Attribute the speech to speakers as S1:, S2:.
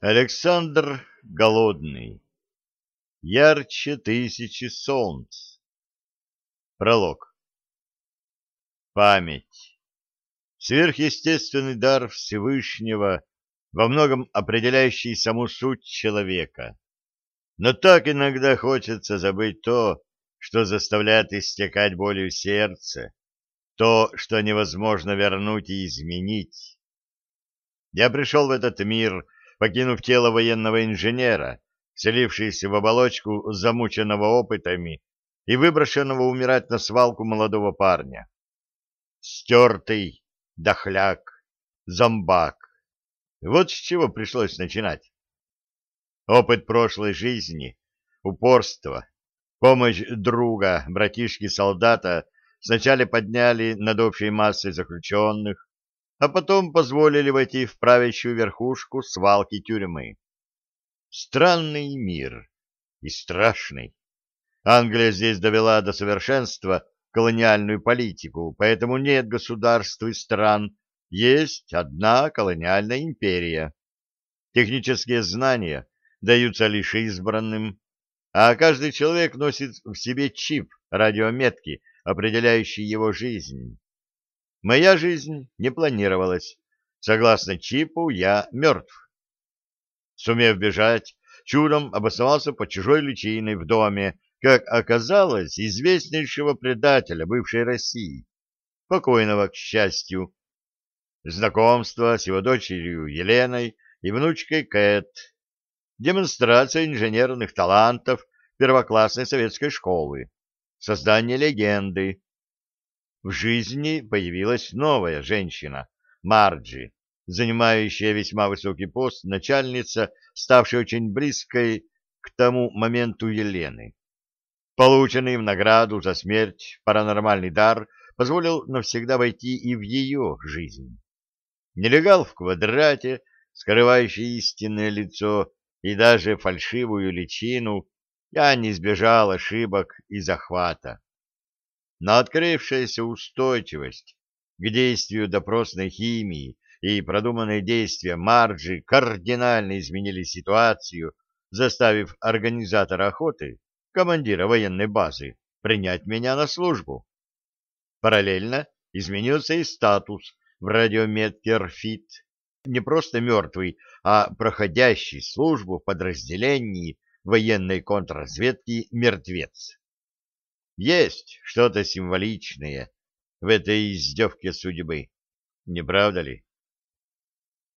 S1: Александр Голодный. Ярче тысячи солнц. Пролог. Память. Сверхъестественный дар Всевышнего, во многом определяющий саму суть человека. Но так иногда хочется забыть то, что заставляет истекать болью сердце, то, что невозможно вернуть и изменить. Я пришел в этот мир покинув тело военного инженера, вселившись в оболочку замученного опытами и выброшенного умирать на свалку молодого парня. Стертый, дохляк, зомбак. Вот с чего пришлось начинать. Опыт прошлой жизни, упорство, помощь друга, братишки-солдата сначала подняли над общей массой заключенных, а потом позволили войти в правящую верхушку свалки тюрьмы. Странный мир и страшный. Англия здесь довела до совершенства колониальную политику, поэтому нет государств и стран, есть одна колониальная империя. Технические знания даются лишь избранным, а каждый человек носит в себе чип радиометки, определяющий его жизнь. Моя жизнь не планировалась. Согласно чипу, я мертв. Сумев бежать, чудом обосновался под чужой личиной в доме, как оказалось, известнейшего предателя бывшей России, покойного, к счастью. Знакомство с его дочерью Еленой и внучкой Кэт. Демонстрация инженерных талантов первоклассной советской школы. Создание легенды в жизни появилась новая женщина, Марджи, занимающая весьма высокий пост, начальница, ставшая очень близкой к тому моменту Елены. Полученный в награду за смерть паранормальный дар позволил навсегда войти и в ее жизнь. Нелегал в квадрате, скрывающий истинное лицо и даже фальшивую личину, я не избежал ошибок и захвата но открывшаяся устойчивость к действию допросной химии и продуманные действия Марджи кардинально изменили ситуацию, заставив организатора охоты, командира военной базы, принять меня на службу. Параллельно изменился и статус в радиометке РФИТ, не просто мертвый, а проходящий службу в подразделении военной контрразведки «Мертвец». Есть что-то символичное в этой издевке судьбы, не правда ли?